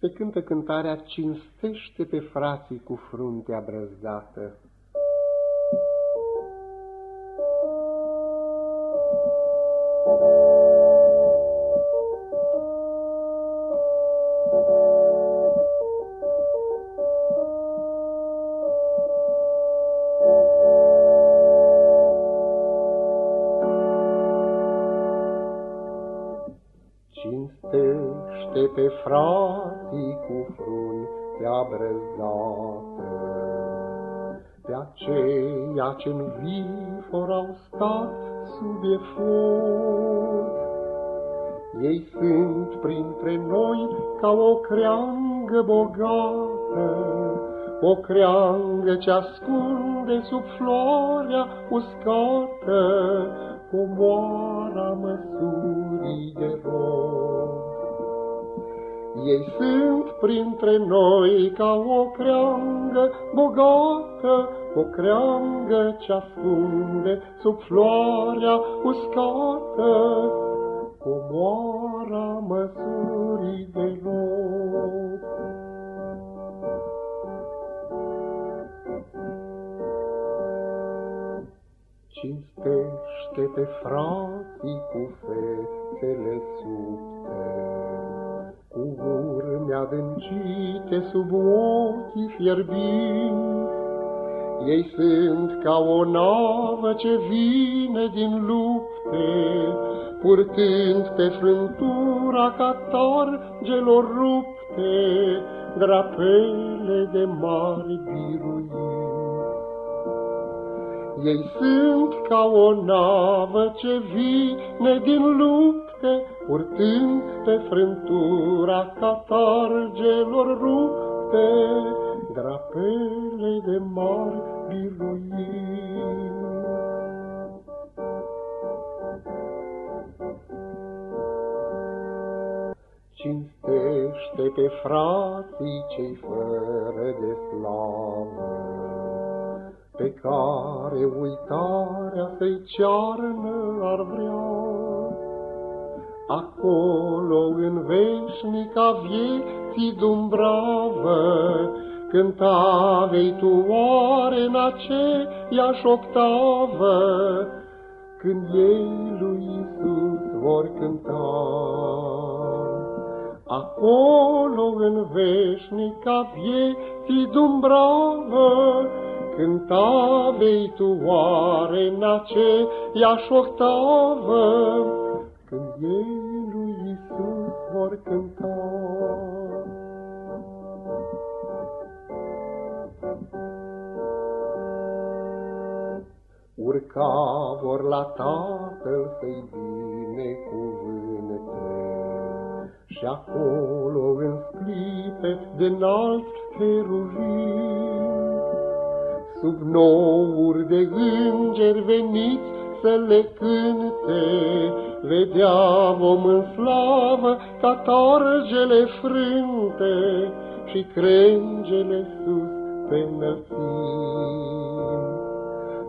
Se cântă cântarea Cinstește pe frații cu fruntea brăzdată. Cinstește pe frații cu fruntea brăzdată, Pe aceia ce-n vifor au stat sub efort. Ei sunt printre noi ca o creangă bogată, O creangă ce ascunde sub floarea uscată, Comoara măsurii de rod. Ei sunt printre noi ca o creangă bogată, O creangă ce ascunde sub floarea uscată, Comoara măsurii de Cinstește pe frații cu fețele subte, Cu urme adâncite sub ochii fierbinți. Ei sunt ca o navă ce vine din lupte, Purtând pe frântura catargelor rupte, Drapele de mari biruinți. Ei sunt ca o navă ce vine din lupte, Purtând pe frântura catargelor rupte, Drapele de mari biruini. Cinstește pe frații cei fără de slavă, pe care uitarea să-i cearnă ar vrea. Acolo, în veșnica vieții dumbravă, Cânta vei tu oare în aceeași octavă, Când ei lui Iisus vor cânta. Acolo, în veșnica vieții dumbravă, Cânta vei tu oare în aceeași octavă, Când ei lui Iisus vor cânta. Urca vor la Tatăl să-i binecuvânte, Și acolo în sclipe de înalt cheruvim, Sub nouri de îngeri veniți să le cânte, Vedea vom în slavă catargele frânte Și crengele sus pe înălțim.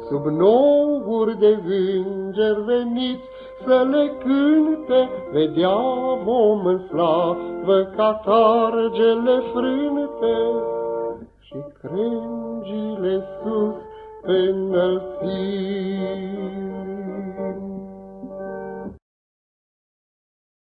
Sub nouri de îngeri veniți să le cânte, Vedea vom în slavă catargele frânte și crengile sus pe înălțim.